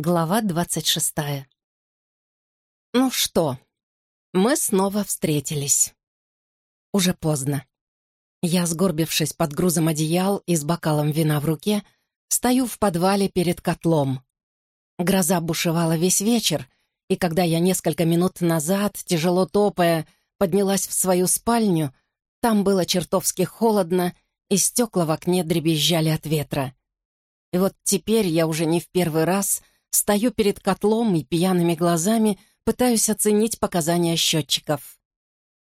Глава двадцать шестая. Ну что, мы снова встретились. Уже поздно. Я, сгорбившись под грузом одеял и с бокалом вина в руке, стою в подвале перед котлом. Гроза бушевала весь вечер, и когда я несколько минут назад, тяжело топая, поднялась в свою спальню, там было чертовски холодно, и стекла в окне дребезжали от ветра. И вот теперь я уже не в первый раз — Стою перед котлом и пьяными глазами пытаюсь оценить показания счетчиков.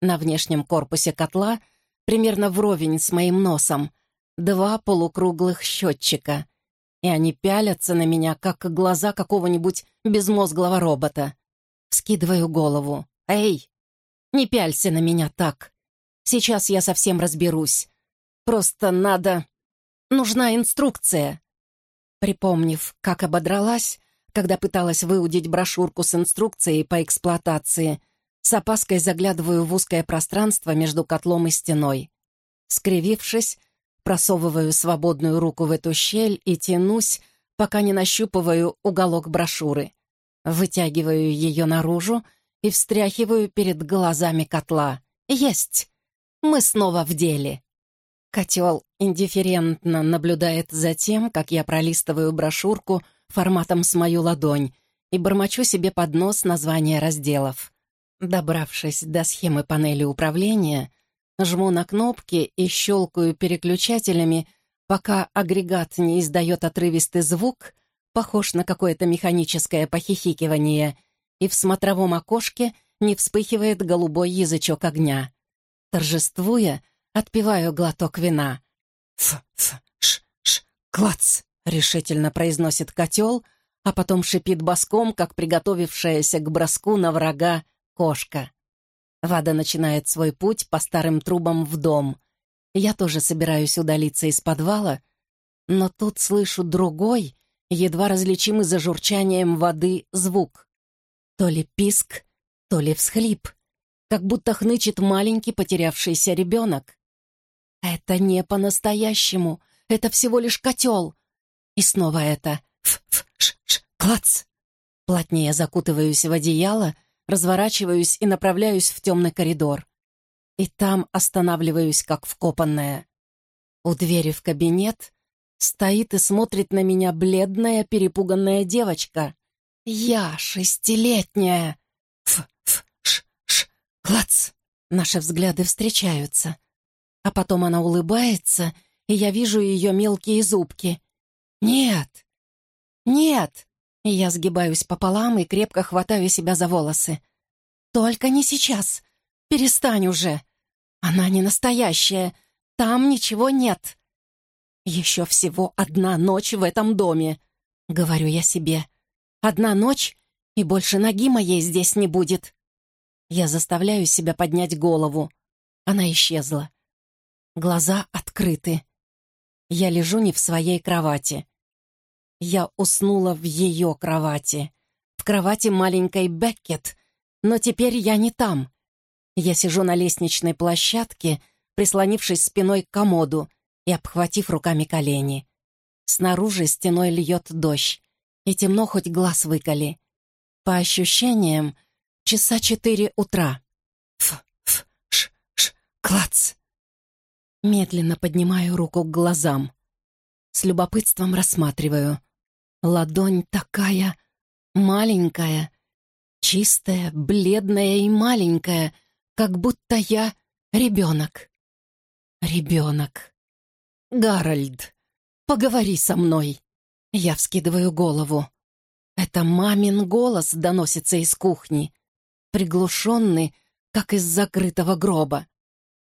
На внешнем корпусе котла, примерно вровень с моим носом, два полукруглых счетчика. И они пялятся на меня, как глаза какого-нибудь безмозглого робота. Скидываю голову. «Эй, не пялься на меня так. Сейчас я совсем разберусь. Просто надо... Нужна инструкция». Припомнив, как ободралась, когда пыталась выудить брошюрку с инструкцией по эксплуатации, с опаской заглядываю в узкое пространство между котлом и стеной. Скривившись, просовываю свободную руку в эту щель и тянусь, пока не нащупываю уголок брошюры. Вытягиваю ее наружу и встряхиваю перед глазами котла. Есть! Мы снова в деле. Котел индифферентно наблюдает за тем, как я пролистываю брошюрку — форматом с мою ладонь и бормочу себе под нос названия разделов. Добравшись до схемы панели управления, жму на кнопки и щелкаю переключателями, пока агрегат не издает отрывистый звук, похож на какое-то механическое похихикивание, и в смотровом окошке не вспыхивает голубой язычок огня. Торжествуя, отпиваю глоток вина. «Ф-ф-ш-ш, клац!» Решительно произносит котел, а потом шипит боском, как приготовившаяся к броску на врага кошка. Вода начинает свой путь по старым трубам в дом. Я тоже собираюсь удалиться из подвала, но тут слышу другой, едва различимый за журчанием воды, звук. То ли писк, то ли всхлип, как будто хнычет маленький потерявшийся ребенок. Это не по-настоящему, это всего лишь котел — и снова это «ф-ф-ш-ш, клац!» Плотнее закутываюсь в одеяло, разворачиваюсь и направляюсь в темный коридор. И там останавливаюсь, как вкопанная. У двери в кабинет стоит и смотрит на меня бледная, перепуганная девочка. Я шестилетняя. Ф-ф-ш-ш, клац! Наши взгляды встречаются. А потом она улыбается, и я вижу ее мелкие зубки. «Нет! Нет!» Я сгибаюсь пополам и крепко хватаю себя за волосы. «Только не сейчас! Перестань уже! Она не настоящая! Там ничего нет!» «Еще всего одна ночь в этом доме!» — говорю я себе. «Одна ночь, и больше ноги моей здесь не будет!» Я заставляю себя поднять голову. Она исчезла. Глаза открыты. Я лежу не в своей кровати. Я уснула в ее кровати. В кровати маленькой Беккет. Но теперь я не там. Я сижу на лестничной площадке, прислонившись спиной к комоду и обхватив руками колени. Снаружи стеной льет дождь, и темно хоть глаз выколи. По ощущениям, часа четыре утра. Ф, ф, ш, ш, клац. Медленно поднимаю руку к глазам. С любопытством рассматриваю. Ладонь такая маленькая, чистая, бледная и маленькая, как будто я ребенок. Ребенок. Гарольд, поговори со мной. Я вскидываю голову. Это мамин голос доносится из кухни, приглушенный, как из закрытого гроба.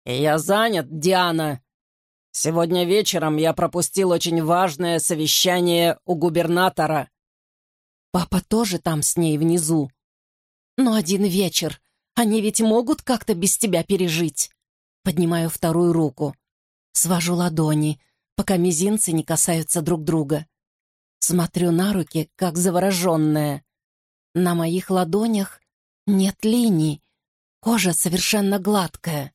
«Я занят, Диана!» Сегодня вечером я пропустил очень важное совещание у губернатора. Папа тоже там с ней внизу. Но один вечер. Они ведь могут как-то без тебя пережить. Поднимаю вторую руку. Свожу ладони, пока мизинцы не касаются друг друга. Смотрю на руки, как завороженная. На моих ладонях нет линий. Кожа совершенно гладкая.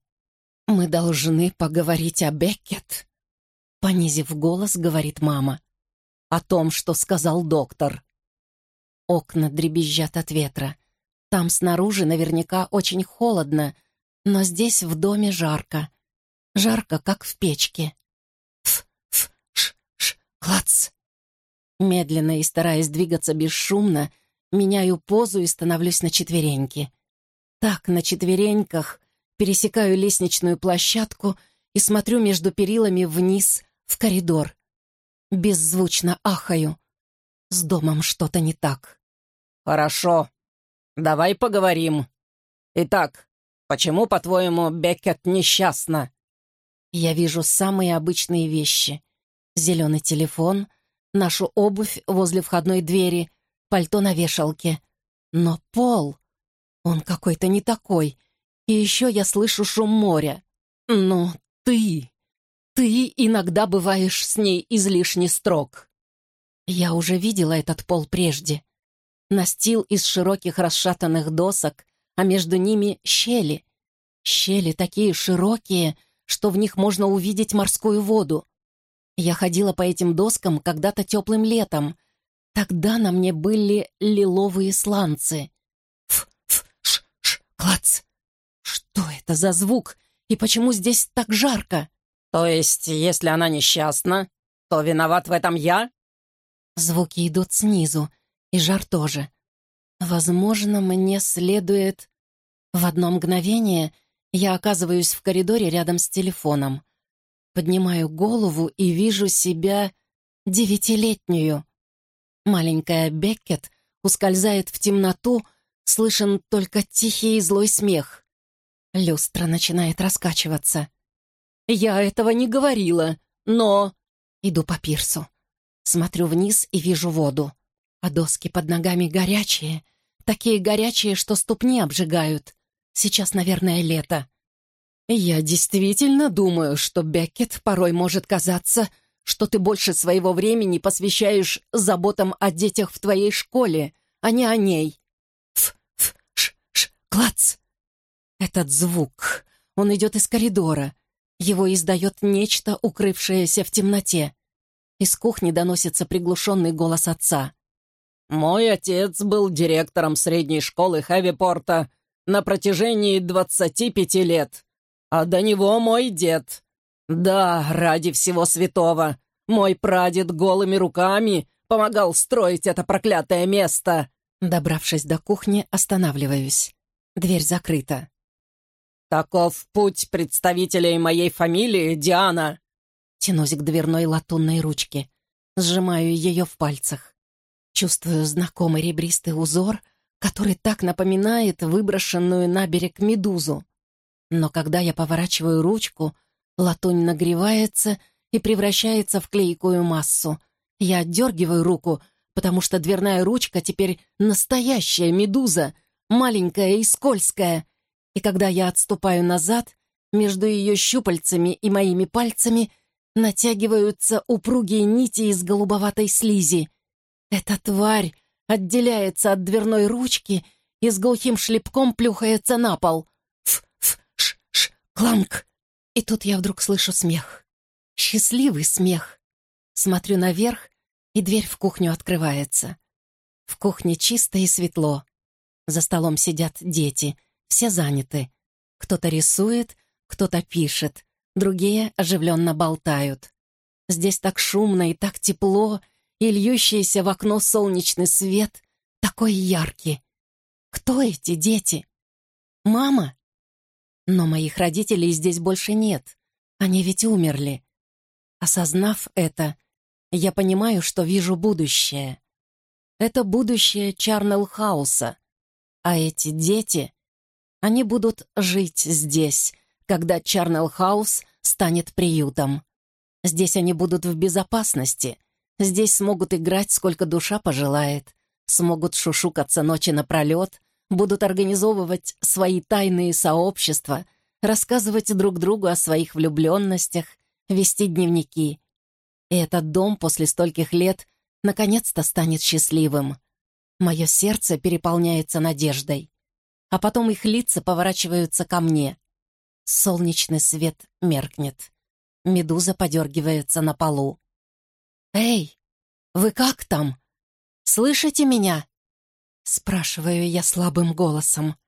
«Мы должны поговорить о Беккет», — понизив голос, говорит мама. «О том, что сказал доктор». Окна дребезжат от ветра. Там снаружи наверняка очень холодно, но здесь в доме жарко. Жарко, как в печке. Клац. Медленно и стараясь двигаться бесшумно, меняю позу и становлюсь на четвереньки. Так, на четвереньках, пересекаю лестничную площадку и смотрю между перилами вниз в коридор. Беззвучно ахаю. С домом что-то не так. «Хорошо. Давай поговорим. Итак, почему, по-твоему, Беккет несчастна?» Я вижу самые обычные вещи. Зеленый телефон, нашу обувь возле входной двери, пальто на вешалке. Но пол... Он какой-то не такой. И еще я слышу шум моря. Ну, ты... Ты иногда бываешь с ней излишне строг. Я уже видела этот пол прежде. Настил из широких расшатанных досок, а между ними щели. Щели такие широкие, что в них можно увидеть морскую воду. Я ходила по этим доскам когда-то теплым летом. Тогда на мне были лиловые сланцы. Ф-ф-ш-ш, клац! Что это за звук? И почему здесь так жарко? То есть, если она несчастна, то виноват в этом я? Звуки идут снизу, и жар тоже. Возможно, мне следует... В одно мгновение я оказываюсь в коридоре рядом с телефоном. Поднимаю голову и вижу себя девятилетнюю. Маленькая Беккет ускользает в темноту, слышен только тихий и злой смех. Люстра начинает раскачиваться. «Я этого не говорила, но...» Иду по пирсу. Смотрю вниз и вижу воду. А доски под ногами горячие. Такие горячие, что ступни обжигают. Сейчас, наверное, лето. Я действительно думаю, что Беккет порой может казаться, что ты больше своего времени посвящаешь заботам о детях в твоей школе, а не о ней. Ф, ф, ш, ш, клац. Этот звук, он идет из коридора. Его издает нечто, укрывшееся в темноте. Из кухни доносится приглушенный голос отца. «Мой отец был директором средней школы Хэвипорта на протяжении 25 лет, а до него мой дед. Да, ради всего святого, мой прадед голыми руками помогал строить это проклятое место». Добравшись до кухни, останавливаюсь. Дверь закрыта. «Таков путь представителей моей фамилии, Диана!» Тянусь к дверной латунной ручке. Сжимаю ее в пальцах. Чувствую знакомый ребристый узор, который так напоминает выброшенную на берег медузу. Но когда я поворачиваю ручку, латунь нагревается и превращается в клейкую массу. Я отдергиваю руку, потому что дверная ручка теперь настоящая медуза, маленькая и скользкая. И когда я отступаю назад, между ее щупальцами и моими пальцами — натягиваются упругие нити из голубоватой слизи. Эта тварь отделяется от дверной ручки и с глухим шлепком плюхается на пол. Ф-ф-ш-ш, кланк. И тут я вдруг слышу смех. Счастливый смех. Смотрю наверх, и дверь в кухню открывается. В кухне чисто и светло. За столом сидят дети, все заняты. Кто-то рисует, кто-то пишет, другие оживленно болтают. Здесь так шумно и так тепло, и льющийся в окно солнечный свет такой яркий. Кто эти дети? Мама? Но моих родителей здесь больше нет. Они ведь умерли. Осознав это, я понимаю, что вижу будущее. Это будущее Чарнелл-хауса. А эти дети, они будут жить здесь, когда Чарнелл-хаус станет приютом. Здесь они будут в безопасности. Здесь смогут играть, сколько душа пожелает. Смогут шушукаться ночи напролет, будут организовывать свои тайные сообщества, рассказывать друг другу о своих влюбленностях, вести дневники. И этот дом после стольких лет наконец-то станет счастливым. Мое сердце переполняется надеждой. А потом их лица поворачиваются ко мне. Солнечный свет меркнет. Медуза подергивается на полу. «Эй, вы как там? Слышите меня?» Спрашиваю я слабым голосом.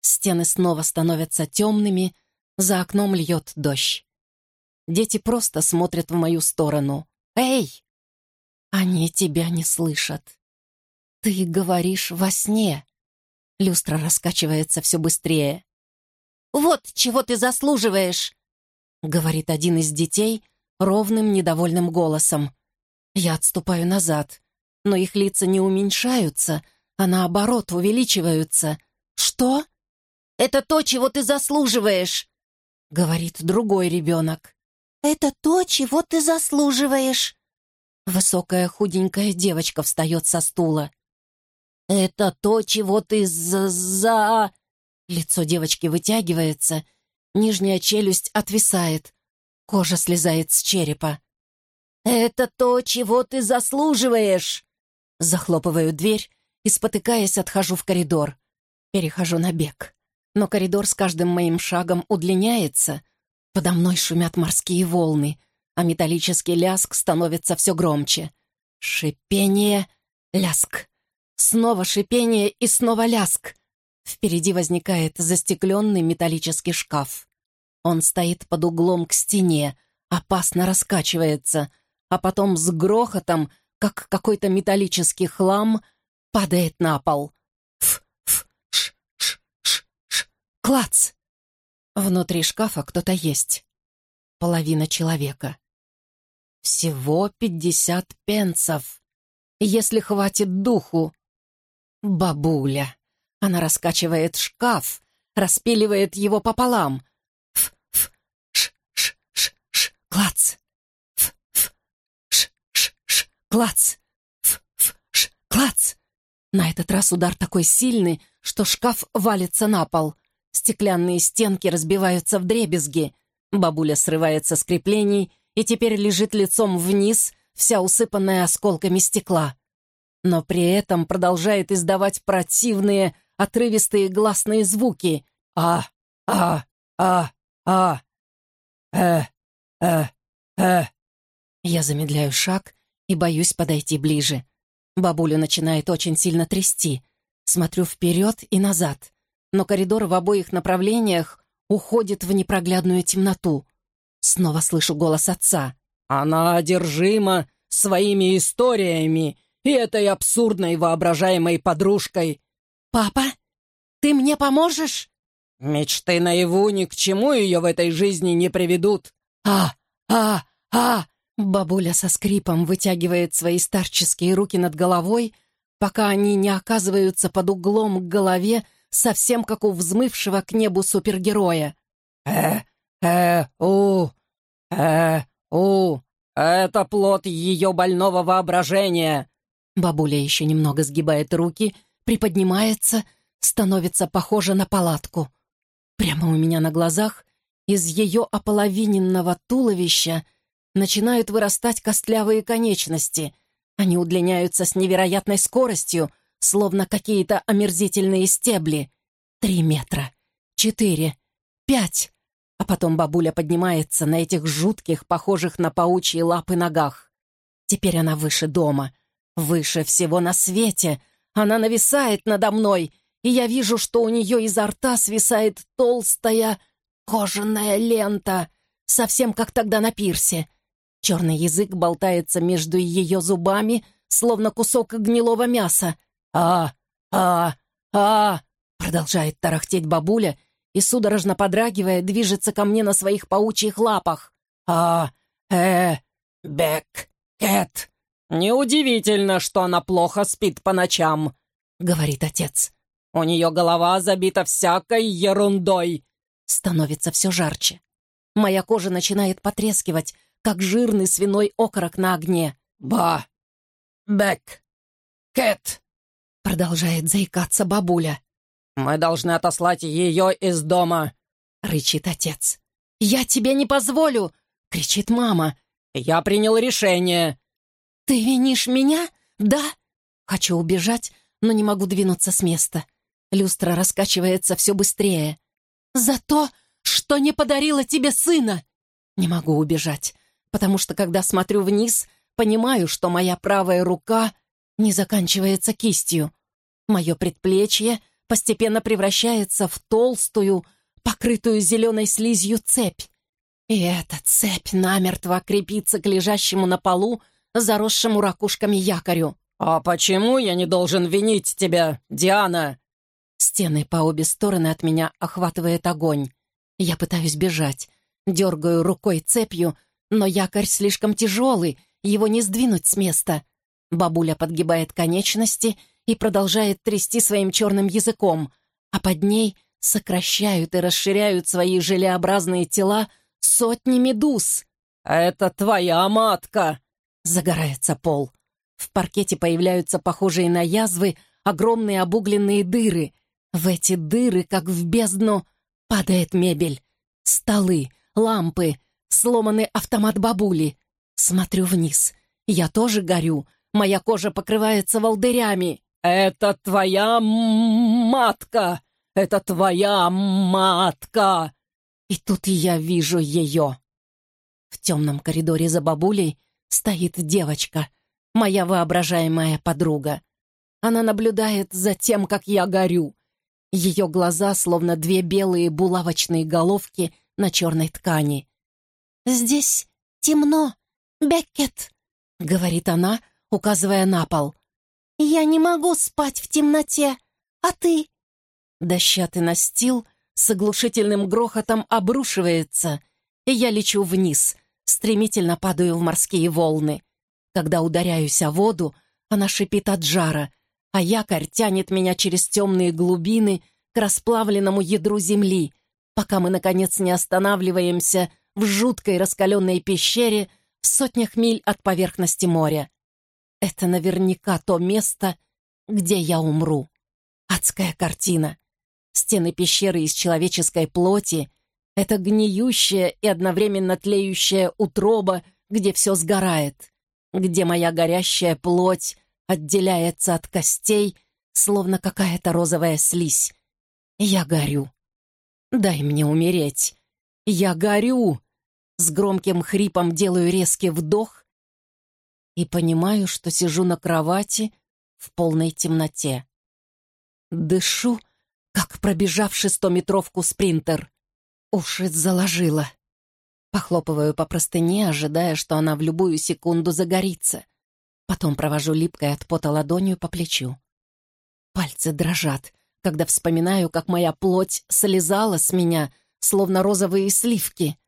Стены снова становятся темными, за окном льет дождь. Дети просто смотрят в мою сторону. «Эй!» Они тебя не слышат. Ты говоришь во сне. Люстра раскачивается все быстрее. «Вот чего ты заслуживаешь!» — говорит один из детей ровным недовольным голосом. Я отступаю назад, но их лица не уменьшаются, а наоборот увеличиваются. «Что?» «Это то, чего ты заслуживаешь!» — говорит другой ребенок. «Это то, чего ты заслуживаешь!» Высокая худенькая девочка встает со стула. «Это то, чего ты за... за...» Лицо девочки вытягивается, нижняя челюсть отвисает, кожа слезает с черепа. «Это то, чего ты заслуживаешь!» Захлопываю дверь и, спотыкаясь, отхожу в коридор. Перехожу на бег. Но коридор с каждым моим шагом удлиняется. Подо мной шумят морские волны, а металлический ляск становится все громче. Шипение, ляск. Снова шипение и снова ляск. Впереди возникает застекленный металлический шкаф. Он стоит под углом к стене, опасно раскачивается, а потом с грохотом, как какой-то металлический хлам, падает на пол. Ф, ф, ш, ш, ш, ш. Клац! Внутри шкафа кто-то есть. Половина человека. Всего пятьдесят пенсов. Если хватит духу. Бабуля. Она раскачивает шкаф, распиливает его пополам. Ф, ф, ш, ш, ш, ш, клац. Ф, ф, ш, ш, ш, клац. Ф, ф, ш, клац. На этот раз удар такой сильный, что шкаф валится на пол. Стеклянные стенки разбиваются в дребезги. Бабуля срывается с креплений и теперь лежит лицом вниз, вся усыпанная осколками стекла. Но при этом продолжает издавать противные отрывистые гласные звуки. «А, а, а, а, э, э, э». Я замедляю шаг и боюсь подойти ближе. Бабулю начинает очень сильно трясти. Смотрю вперед и назад. Но коридор в обоих направлениях уходит в непроглядную темноту. Снова слышу голос отца. «Она одержима своими историями и этой абсурдной воображаемой подружкой. «Папа, ты мне поможешь?» «Мечты наяву ни к чему ее в этой жизни не приведут». «А, а, а!» Бабуля со скрипом вытягивает свои старческие руки над головой, пока они не оказываются под углом к голове, совсем как у взмывшего к небу супергероя. «Э, э, у, э, у, это плод ее больного воображения!» Бабуля еще немного сгибает руки приподнимается, становится похожа на палатку. Прямо у меня на глазах из ее ополовиненного туловища начинают вырастать костлявые конечности. Они удлиняются с невероятной скоростью, словно какие-то омерзительные стебли. Три метра, четыре, пять. А потом бабуля поднимается на этих жутких, похожих на паучьи лапы ногах. Теперь она выше дома, выше всего на свете — она нависает надо мной, и я вижу, что у нее изо рта свисает толстая кожаная лента, совсем как тогда на пирсе. Черный язык болтается между ее зубами, словно кусок гнилого мяса. «А, а, а!» — продолжает тарахтеть бабуля и, судорожно подрагивая, движется ко мне на своих паучьих лапах. «А, э, бек, кэт!» «Неудивительно, что она плохо спит по ночам», — говорит отец. «У нее голова забита всякой ерундой». Становится все жарче. Моя кожа начинает потрескивать, как жирный свиной окорок на огне. «Ба! Бэк! Кэт!» Продолжает заикаться бабуля. «Мы должны отослать ее из дома!» Рычит отец. «Я тебе не позволю!» Кричит мама. «Я принял решение!» «Ты винишь меня? Да?» Хочу убежать, но не могу двинуться с места. Люстра раскачивается все быстрее. «За то, что не подарила тебе сына!» Не могу убежать, потому что, когда смотрю вниз, понимаю, что моя правая рука не заканчивается кистью. Мое предплечье постепенно превращается в толстую, покрытую зеленой слизью цепь. И эта цепь намертво крепится к лежащему на полу, заросшему ракушками якорю. «А почему я не должен винить тебя, Диана?» Стены по обе стороны от меня охватывает огонь. Я пытаюсь бежать, дергаю рукой цепью, но якорь слишком тяжелый, его не сдвинуть с места. Бабуля подгибает конечности и продолжает трясти своим черным языком, а под ней сокращают и расширяют свои желеобразные тела сотни медуз. «Это твоя матка!» — загорается пол. В паркете появляются похожие на язвы огромные обугленные дыры. В эти дыры, как в бездну, падает мебель. Столы, лампы, сломанный автомат бабули. Смотрю вниз. Я тоже горю. Моя кожа покрывается волдырями. «Это твоя матка! Это твоя матка!» И тут я вижу ее. В темном коридоре за бабулей стоит девочка, моя воображаемая подруга. Она наблюдает за тем, как я горю. Ее глаза словно две белые булавочные головки на черной ткани. «Здесь темно, Беккет», — говорит она, указывая на пол. «Я не могу спать в темноте, а ты?» Дощатый настил с оглушительным грохотом обрушивается, и я лечу вниз, стремительно падаю в морские волны. Когда ударяюсь о воду, она шипит от жара, а якорь тянет меня через темные глубины к расплавленному ядру земли, пока мы, наконец, не останавливаемся в жуткой раскаленной пещере в сотнях миль от поверхности моря. Это наверняка то место, где я умру. Адская картина. Стены пещеры из человеческой плоти — это гниющая и одновременно тлеющая утроба, где все сгорает, где моя горящая плоть отделяется от костей, словно какая-то розовая слизь. Я горю. Дай мне умереть. Я горю. С громким хрипом делаю резкий вдох и понимаю, что сижу на кровати в полной темноте. Дышу, как пробежавший стометровку спринтер. Уши заложила. Похлопываю по простыне, ожидая, что она в любую секунду загорится. Потом провожу липкой от пота ладонью по плечу. Пальцы дрожат, когда вспоминаю, как моя плоть слезала с меня, словно розовые сливки.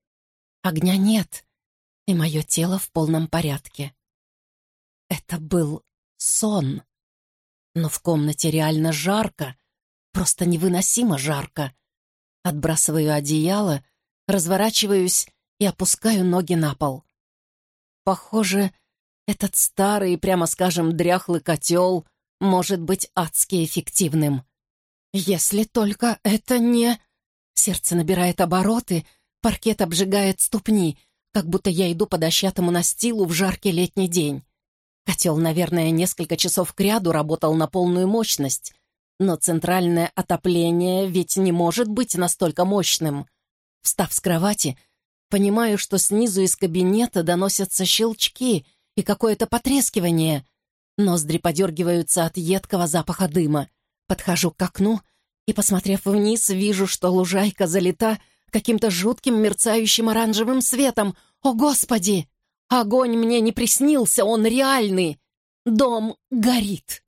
Огня нет, и мое тело в полном порядке. Это был сон. Но в комнате реально жарко, просто невыносимо жарко. Отбрасываю одеяло, разворачиваюсь и опускаю ноги на пол. Похоже, этот старый, прямо скажем, дряхлый котел может быть адски эффективным. Если только это не... Сердце набирает обороты, паркет обжигает ступни, как будто я иду по дощатому настилу в жаркий летний день. Котел, наверное, несколько часов кряду работал на полную мощность, но центральное отопление ведь не может быть настолько мощным. Встав с кровати, понимаю, что снизу из кабинета доносятся щелчки — и какое-то потрескивание. Ноздри подергиваются от едкого запаха дыма. Подхожу к окну и, посмотрев вниз, вижу, что лужайка залита каким-то жутким мерцающим оранжевым светом. О, Господи! Огонь мне не приснился, он реальный. Дом горит.